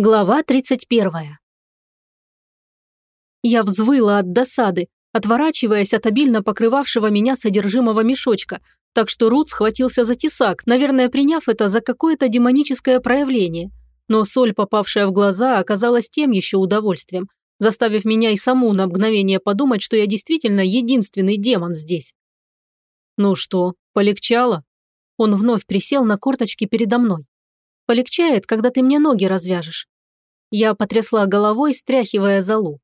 Глава 31. Я взвыла от досады, отворачиваясь от обильно покрывавшего меня содержимого мешочка, так что Рут схватился за тесак, наверное, приняв это за какое-то демоническое проявление. Но соль, попавшая в глаза, оказалась тем еще удовольствием, заставив меня и саму на мгновение подумать, что я действительно единственный демон здесь. «Ну что, полегчало?» Он вновь присел на корточки передо мной. Полегчает, когда ты мне ноги развяжешь. Я потрясла головой, стряхивая залу.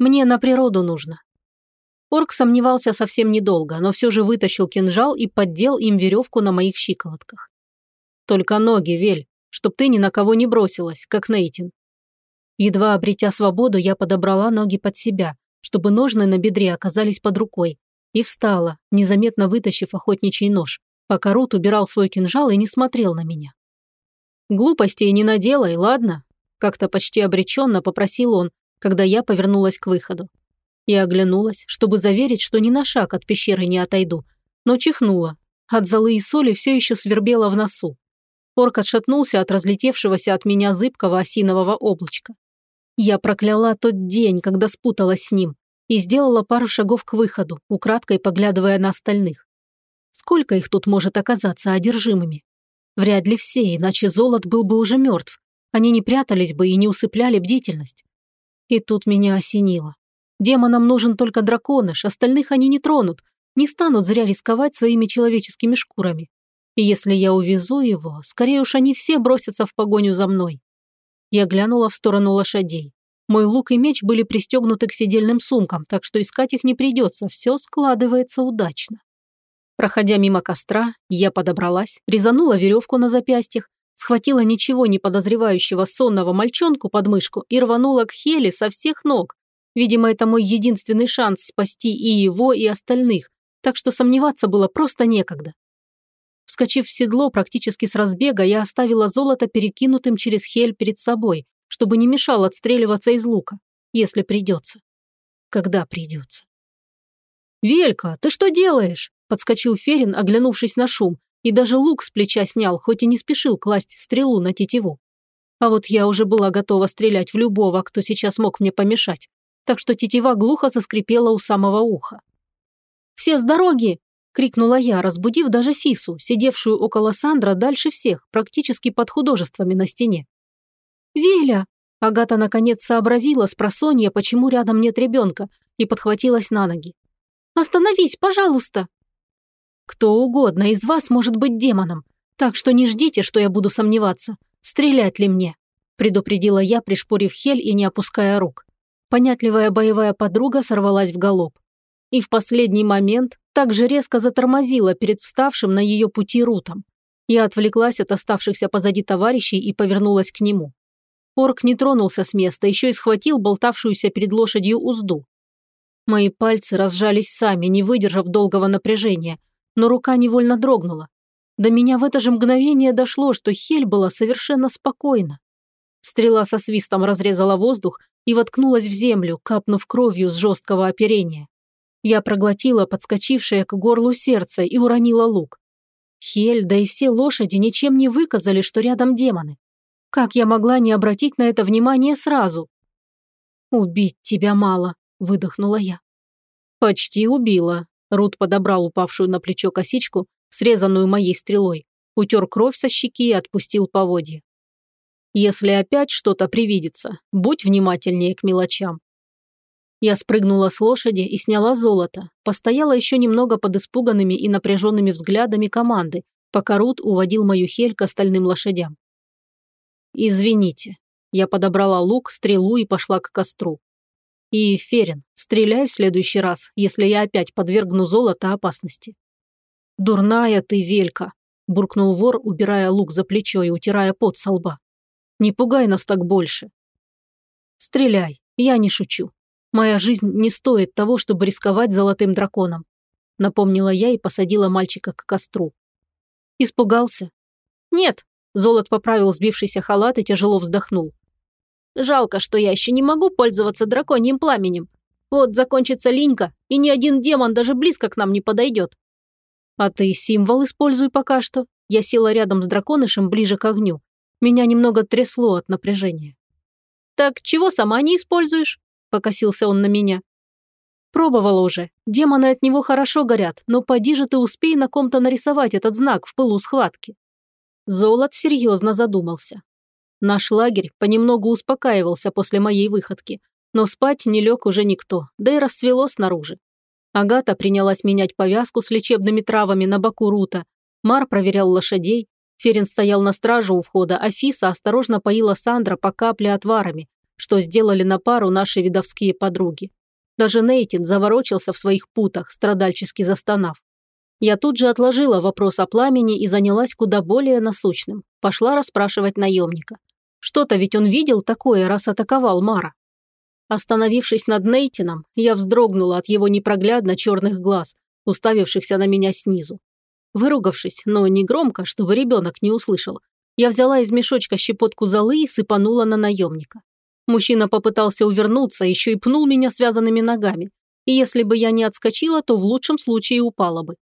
Мне на природу нужно. Орк сомневался совсем недолго, но все же вытащил кинжал и поддел им веревку на моих щиколотках. Только ноги, Вель, чтоб ты ни на кого не бросилась, как Нейтин. Едва обретя свободу, я подобрала ноги под себя, чтобы ножны на бедре оказались под рукой, и встала, незаметно вытащив охотничий нож, пока Рут убирал свой кинжал и не смотрел на меня. «Глупостей не наделай, ладно?» Как-то почти обреченно попросил он, когда я повернулась к выходу. Я оглянулась, чтобы заверить, что ни на шаг от пещеры не отойду, но чихнула. От золы и соли все еще свербело в носу. Орк отшатнулся от разлетевшегося от меня зыбкого осинового облачка. Я прокляла тот день, когда спуталась с ним, и сделала пару шагов к выходу, украдкой поглядывая на остальных. Сколько их тут может оказаться одержимыми? Вряд ли все, иначе Золот был бы уже мертв. Они не прятались бы и не усыпляли бдительность. И тут меня осенило. Демонам нужен только драконыш, остальных они не тронут, не станут зря рисковать своими человеческими шкурами. И если я увезу его, скорее уж они все бросятся в погоню за мной. Я глянула в сторону лошадей. Мой лук и меч были пристегнуты к седельным сумкам, так что искать их не придется, все складывается удачно. Проходя мимо костра, я подобралась, резанула веревку на запястьях, схватила ничего не подозревающего сонного мальчонку под мышку и рванула к Хеле со всех ног. Видимо, это мой единственный шанс спасти и его, и остальных, так что сомневаться было просто некогда. Вскочив в седло практически с разбега, я оставила золото перекинутым через Хель перед собой, чтобы не мешал отстреливаться из лука, если придется. Когда придется. «Велька, ты что делаешь?» Подскочил Ферин, оглянувшись на шум, и даже лук с плеча снял, хоть и не спешил класть стрелу на тетиву. А вот я уже была готова стрелять в любого, кто сейчас мог мне помешать, так что тетива глухо заскрипела у самого уха. «Все с дороги!» – крикнула я, разбудив даже Фису, сидевшую около Сандра дальше всех, практически под художествами на стене. «Веля!» – Агата наконец сообразила с просонья, почему рядом нет ребенка, и подхватилась на ноги. «Остановись, пожалуйста!» Кто угодно из вас может быть демоном, так что не ждите, что я буду сомневаться, стрелять ли мне», предупредила я, пришпорив Хель и не опуская рук. Понятливая боевая подруга сорвалась в галоп. И в последний момент также резко затормозила перед вставшим на ее пути Рутом. Я отвлеклась от оставшихся позади товарищей и повернулась к нему. Орк не тронулся с места, еще и схватил болтавшуюся перед лошадью узду. Мои пальцы разжались сами, не выдержав долгого напряжения, но рука невольно дрогнула. До меня в это же мгновение дошло, что Хель была совершенно спокойна. Стрела со свистом разрезала воздух и воткнулась в землю, капнув кровью с жесткого оперения. Я проглотила подскочившее к горлу сердце и уронила лук. Хель, да и все лошади ничем не выказали, что рядом демоны. Как я могла не обратить на это внимание сразу? «Убить тебя мало», – выдохнула я. «Почти убила», Рут подобрал упавшую на плечо косичку, срезанную моей стрелой, утер кровь со щеки и отпустил поводья. «Если опять что-то привидится, будь внимательнее к мелочам». Я спрыгнула с лошади и сняла золото, постояла еще немного под испуганными и напряженными взглядами команды, пока Рут уводил мою хель к остальным лошадям. «Извините». Я подобрала лук, стрелу и пошла к костру. И, Ферин, стреляй в следующий раз, если я опять подвергну золото опасности». «Дурная ты, Велька!» – буркнул вор, убирая лук за плечо и утирая пот со лба. «Не пугай нас так больше». «Стреляй, я не шучу. Моя жизнь не стоит того, чтобы рисковать золотым драконом», – напомнила я и посадила мальчика к костру. «Испугался?» «Нет», – Золот поправил сбившийся халат и тяжело вздохнул. Жалко, что я еще не могу пользоваться драконьим пламенем. Вот закончится линька, и ни один демон даже близко к нам не подойдет. А ты символ используй пока что. Я села рядом с драконышем ближе к огню. Меня немного трясло от напряжения. «Так чего сама не используешь?» – покосился он на меня. «Пробовала уже. Демоны от него хорошо горят, но поди же ты успей на ком-то нарисовать этот знак в пылу схватки». Золот серьезно задумался. Наш лагерь понемногу успокаивался после моей выходки, но спать не лег уже никто, да и расцвело снаружи. Агата принялась менять повязку с лечебными травами на боку Рута, Мар проверял лошадей, Ферин стоял на страже у входа, а Фиса осторожно поила Сандра по капле отварами, что сделали на пару наши видовские подруги. Даже Нейтин заворочился в своих путах, страдальчески застонав. Я тут же отложила вопрос о пламени и занялась куда более насущным. Пошла расспрашивать наемника. Что-то ведь он видел такое, раз атаковал Мара. Остановившись над Нейтином, я вздрогнула от его непроглядно черных глаз, уставившихся на меня снизу. Выругавшись, но не громко, чтобы ребенок не услышал, я взяла из мешочка щепотку золы и сыпанула на наемника. Мужчина попытался увернуться, еще и пнул меня связанными ногами. И если бы я не отскочила, то в лучшем случае упала бы.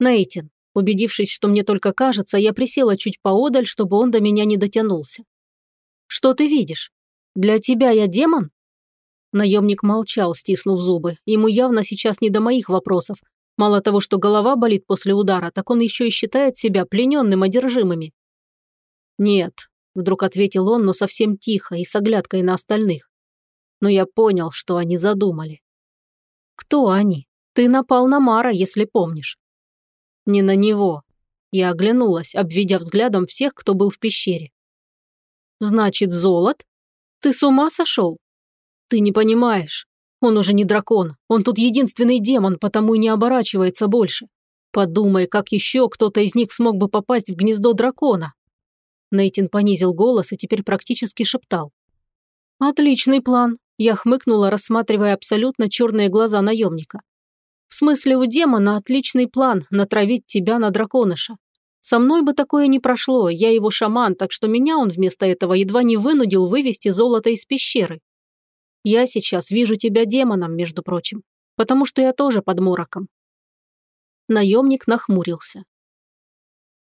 Нейтин, убедившись, что мне только кажется, я присела чуть поодаль, чтобы он до меня не дотянулся. «Что ты видишь? Для тебя я демон?» Наемник молчал, стиснув зубы. Ему явно сейчас не до моих вопросов, Мало того, что голова болит после удара, так он еще и считает себя плененным одержимыми. «Нет», – вдруг ответил он, но совсем тихо и с оглядкой на остальных. Но я понял, что они задумали. «Кто они? Ты напал на Мара, если помнишь». «Не на него». Я оглянулась, обведя взглядом всех, кто был в пещере. «Значит, золот? Ты с ума сошел? Ты не понимаешь. Он уже не дракон, он тут единственный демон, потому и не оборачивается больше. Подумай, как еще кто-то из них смог бы попасть в гнездо дракона. Нейтин понизил голос и теперь практически шептал. «Отличный план», – я хмыкнула, рассматривая абсолютно черные глаза наемника. «В смысле, у демона отличный план – натравить тебя на драконыша. Со мной бы такое не прошло, я его шаман, так что меня он вместо этого едва не вынудил вывести золото из пещеры. Я сейчас вижу тебя демоном, между прочим, потому что я тоже под мороком». Наемник нахмурился.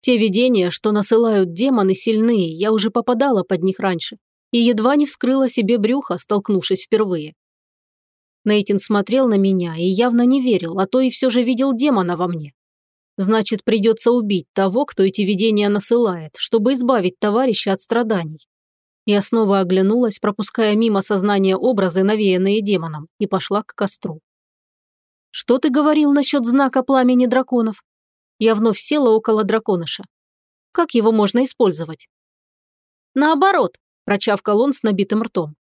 Те видения, что насылают демоны, сильные, я уже попадала под них раньше и едва не вскрыла себе брюхо, столкнувшись впервые. Нейтин смотрел на меня и явно не верил, а то и все же видел демона во мне. Значит, придется убить того, кто эти видения насылает, чтобы избавить товарища от страданий. Я снова оглянулась, пропуская мимо сознания образы, навеянные демоном, и пошла к костру. «Что ты говорил насчет знака пламени драконов?» Я вновь села около драконыша. «Как его можно использовать?» «Наоборот», – прочавкал он с набитым ртом.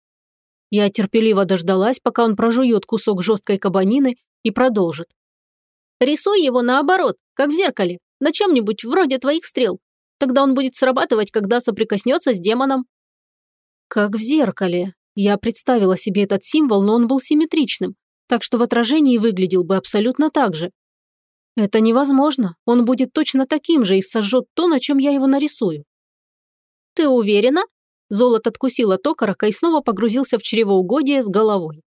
Я терпеливо дождалась, пока он прожует кусок жесткой кабанины и продолжит. «Рисуй его наоборот, как в зеркале, на чем-нибудь вроде твоих стрел. Тогда он будет срабатывать, когда соприкоснется с демоном. Как в зеркале. Я представила себе этот символ, но он был симметричным, так что в отражении выглядел бы абсолютно так же. Это невозможно. Он будет точно таким же и сожжет то, на чем я его нарисую. Ты уверена? Золот откусила токарака и снова погрузился в чревоугодие с головой.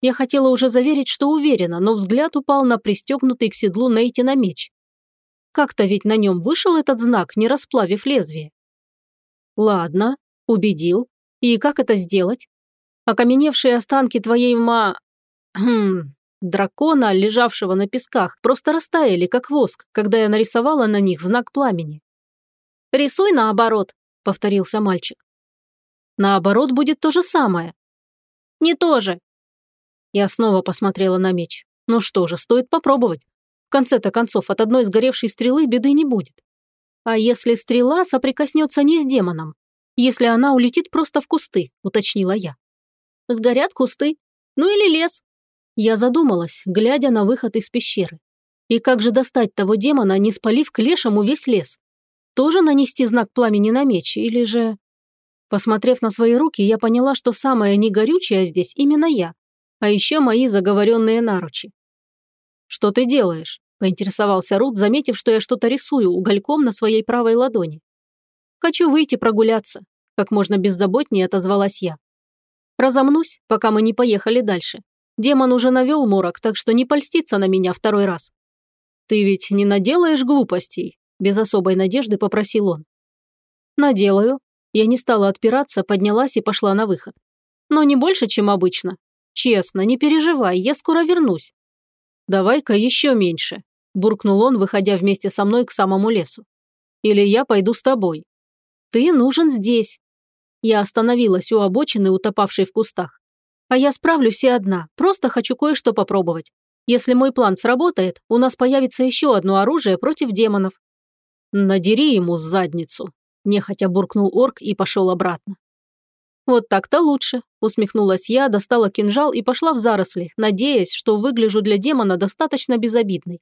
Я хотела уже заверить, что уверена, но взгляд упал на пристегнутый к седлу Нейти на меч. Как-то ведь на нем вышел этот знак, не расплавив лезвие. Ладно, Убедил. И как это сделать? Окаменевшие останки твоей ма... Хм... Дракона, лежавшего на песках, просто растаяли, как воск, когда я нарисовала на них знак пламени. «Рисуй наоборот», — повторился мальчик. «Наоборот будет то же самое». «Не то же». Я снова посмотрела на меч. Ну что же, стоит попробовать. В конце-то концов, от одной сгоревшей стрелы беды не будет. А если стрела соприкоснется не с демоном, если она улетит просто в кусты», – уточнила я. «Сгорят кусты. Ну или лес». Я задумалась, глядя на выход из пещеры. И как же достать того демона, не спалив к лешему весь лес? Тоже нанести знак пламени на меч или же... Посмотрев на свои руки, я поняла, что самое негорючее здесь именно я, а еще мои заговоренные наручи. «Что ты делаешь?» – поинтересовался Рут, заметив, что я что-то рисую угольком на своей правой ладони. «Хочу выйти прогуляться», – как можно беззаботнее отозвалась я. «Разомнусь, пока мы не поехали дальше. Демон уже навел морок, так что не польстится на меня второй раз». «Ты ведь не наделаешь глупостей?» – без особой надежды попросил он. Наделаю. Я не стала отпираться, поднялась и пошла на выход. Но не больше, чем обычно. Честно, не переживай, я скоро вернусь. Давай-ка еще меньше, буркнул он, выходя вместе со мной к самому лесу. Или я пойду с тобой. Ты нужен здесь. Я остановилась у обочины, утопавшей в кустах. А я справлюсь и одна, просто хочу кое-что попробовать. Если мой план сработает, у нас появится еще одно оружие против демонов. Надери ему задницу, нехотя буркнул орк и пошел обратно. «Вот так-то лучше», – усмехнулась я, достала кинжал и пошла в заросли, надеясь, что выгляжу для демона достаточно безобидной.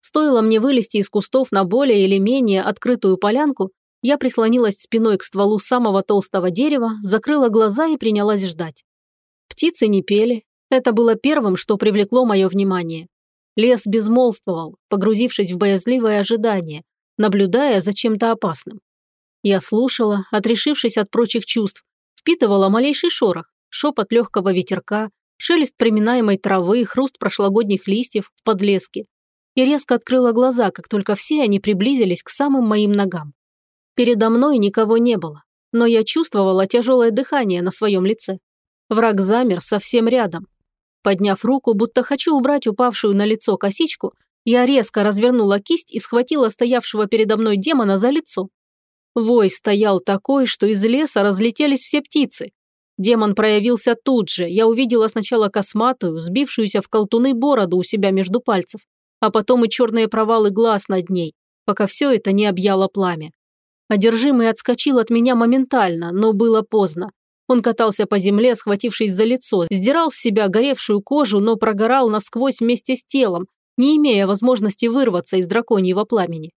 Стоило мне вылезти из кустов на более или менее открытую полянку, я прислонилась спиной к стволу самого толстого дерева, закрыла глаза и принялась ждать. Птицы не пели. Это было первым, что привлекло мое внимание. Лес безмолвствовал, погрузившись в боязливое ожидание, наблюдая за чем-то опасным. Я слушала, отрешившись от прочих чувств, впитывала малейший шорох, шепот легкого ветерка, шелест приминаемой травы, хруст прошлогодних листьев в подлеске. И резко открыла глаза, как только все они приблизились к самым моим ногам. Передо мной никого не было, но я чувствовала тяжелое дыхание на своем лице. Враг замер совсем рядом. Подняв руку, будто хочу убрать упавшую на лицо косичку, я резко развернула кисть и схватила стоявшего передо мной демона за лицо. Вой стоял такой, что из леса разлетелись все птицы. Демон проявился тут же. Я увидела сначала косматую, сбившуюся в колтуны бороду у себя между пальцев, а потом и черные провалы глаз над ней, пока все это не объяло пламя. Одержимый отскочил от меня моментально, но было поздно. Он катался по земле, схватившись за лицо, сдирал с себя горевшую кожу, но прогорал насквозь вместе с телом, не имея возможности вырваться из драконьего пламени.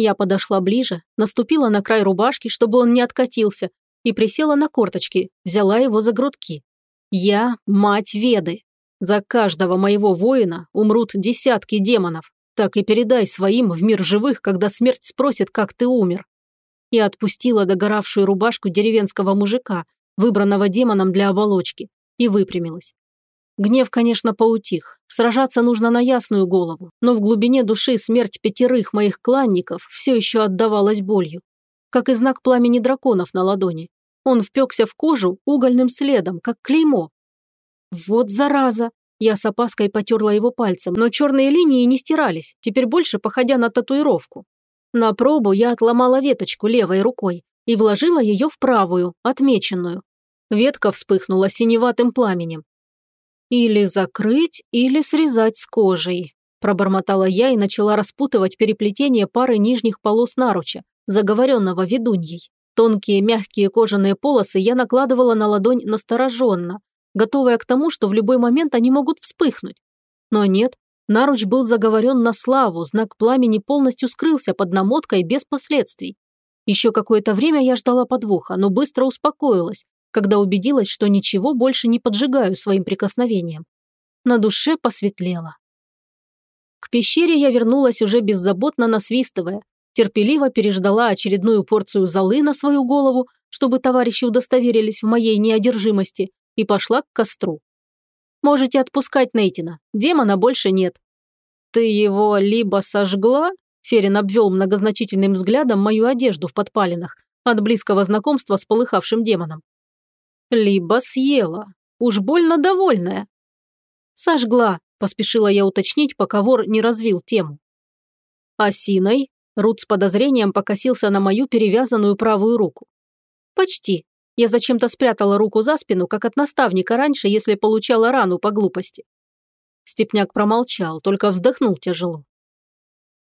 Я подошла ближе, наступила на край рубашки, чтобы он не откатился, и присела на корточки, взяла его за грудки. Я – мать Веды. За каждого моего воина умрут десятки демонов. Так и передай своим в мир живых, когда смерть спросит, как ты умер. Я отпустила догоравшую рубашку деревенского мужика, выбранного демоном для оболочки, и выпрямилась. Гнев, конечно, поутих. Сражаться нужно на ясную голову, но в глубине души смерть пятерых моих кланников все еще отдавалась болью. Как и знак пламени драконов на ладони. Он впекся в кожу угольным следом, как клеймо. Вот зараза! Я с опаской потерла его пальцем, но черные линии не стирались, теперь больше походя на татуировку. На пробу я отломала веточку левой рукой и вложила ее в правую, отмеченную. Ветка вспыхнула синеватым пламенем, «Или закрыть, или срезать с кожей», – пробормотала я и начала распутывать переплетение пары нижних полос наруча, заговоренного ведуньей. Тонкие мягкие кожаные полосы я накладывала на ладонь настороженно, готовая к тому, что в любой момент они могут вспыхнуть. Но нет, наруч был заговорен на славу, знак пламени полностью скрылся под намоткой без последствий. Еще какое-то время я ждала подвоха, но быстро успокоилась, когда убедилась, что ничего больше не поджигаю своим прикосновением. На душе посветлело. К пещере я вернулась уже беззаботно насвистывая, терпеливо переждала очередную порцию золы на свою голову, чтобы товарищи удостоверились в моей неодержимости, и пошла к костру. «Можете отпускать Нейтина, демона больше нет». «Ты его либо сожгла?» Ферин обвел многозначительным взглядом мою одежду в подпалинах от близкого знакомства с полыхавшим демоном. Либо съела. Уж больно довольная. Сожгла, поспешила я уточнить, пока вор не развил тему. Осиной Рут с подозрением покосился на мою перевязанную правую руку. Почти. Я зачем-то спрятала руку за спину, как от наставника раньше, если получала рану по глупости. Степняк промолчал, только вздохнул тяжело.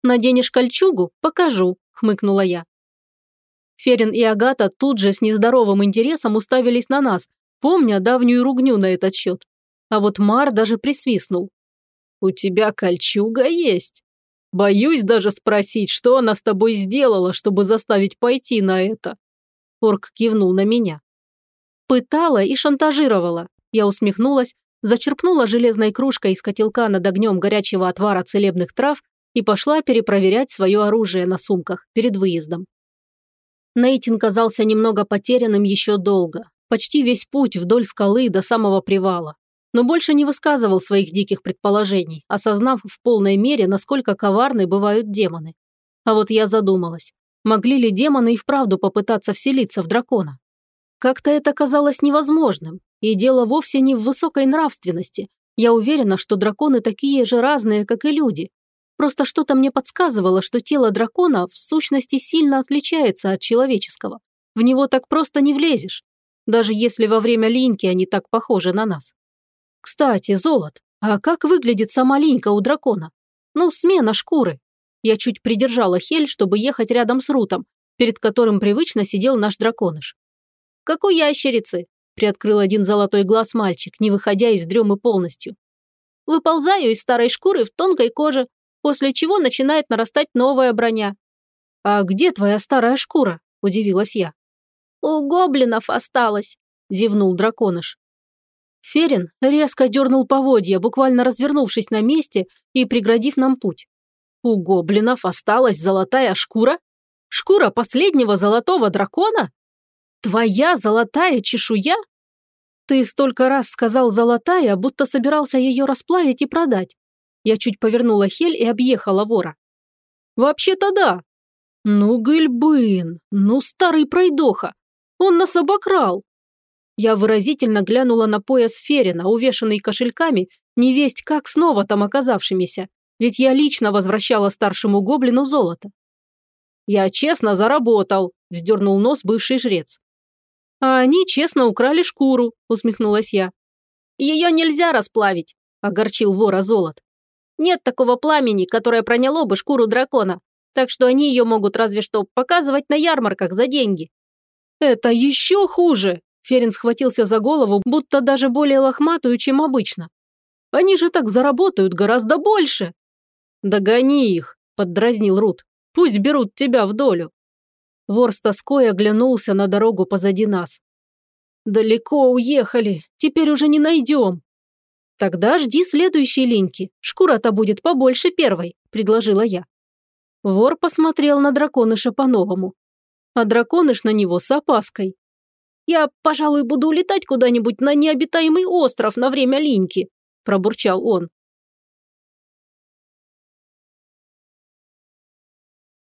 «Наденешь кольчугу? Покажу», – хмыкнула я. Ферин и Агата тут же с нездоровым интересом уставились на нас, помня давнюю ругню на этот счет. А вот Мар даже присвистнул. «У тебя кольчуга есть. Боюсь даже спросить, что она с тобой сделала, чтобы заставить пойти на это». Орк кивнул на меня. «Пытала и шантажировала». Я усмехнулась, зачерпнула железной кружкой из котелка над огнем горячего отвара целебных трав и пошла перепроверять свое оружие на сумках перед выездом. Нейтин казался немного потерянным еще долго, почти весь путь вдоль скалы до самого привала, но больше не высказывал своих диких предположений, осознав в полной мере, насколько коварны бывают демоны. А вот я задумалась, Могли ли демоны и вправду попытаться вселиться в дракона? Как-то это казалось невозможным, и дело вовсе не в высокой нравственности. Я уверена, что драконы такие же разные, как и люди. Просто что-то мне подсказывало, что тело дракона в сущности сильно отличается от человеческого. В него так просто не влезешь, даже если во время линьки они так похожи на нас. Кстати, Золот, а как выглядит сама линька у дракона? Ну, смена шкуры. Я чуть придержала Хель, чтобы ехать рядом с Рутом, перед которым привычно сидел наш драконыш. «Как у ящерицы», – приоткрыл один золотой глаз мальчик, не выходя из дремы полностью. «Выползаю из старой шкуры в тонкой коже, после чего начинает нарастать новая броня». «А где твоя старая шкура?» – удивилась я. «У гоблинов осталось», – зевнул драконыш. Ферин резко дернул поводья, буквально развернувшись на месте и преградив нам путь. У гоблинов осталась золотая шкура? Шкура последнего золотого дракона? Твоя золотая чешуя? Ты столько раз сказал «золотая», будто собирался ее расплавить и продать. Я чуть повернула Хель и объехала вора. Вообще-то да. Ну, Гыльбын, ну, старый пройдоха. Он нас обокрал. Я выразительно глянула на пояс Ферина, увешанный кошельками, невесть как снова там оказавшимися, ведь я лично возвращала старшему гоблину золото. «Я честно заработал», – вздернул нос бывший жрец. «А они честно украли шкуру», – усмехнулась я. «Ее нельзя расплавить», – огорчил вора золот. «Нет такого пламени, которое проняло бы шкуру дракона, так что они ее могут разве что показывать на ярмарках за деньги». «Это еще хуже!» Ферин схватился за голову, будто даже более лохматую, чем обычно. «Они же так заработают гораздо больше!» «Догони их!» – поддразнил Рут. «Пусть берут тебя в долю!» Вор с тоской оглянулся на дорогу позади нас. «Далеко уехали, теперь уже не найдем!» «Тогда жди следующей линьки, шкура-то будет побольше первой», – предложила я. Вор посмотрел на драконыша по-новому. А драконыш на него с опаской. «Я, пожалуй, буду улетать куда-нибудь на необитаемый остров на время линьки», – пробурчал он.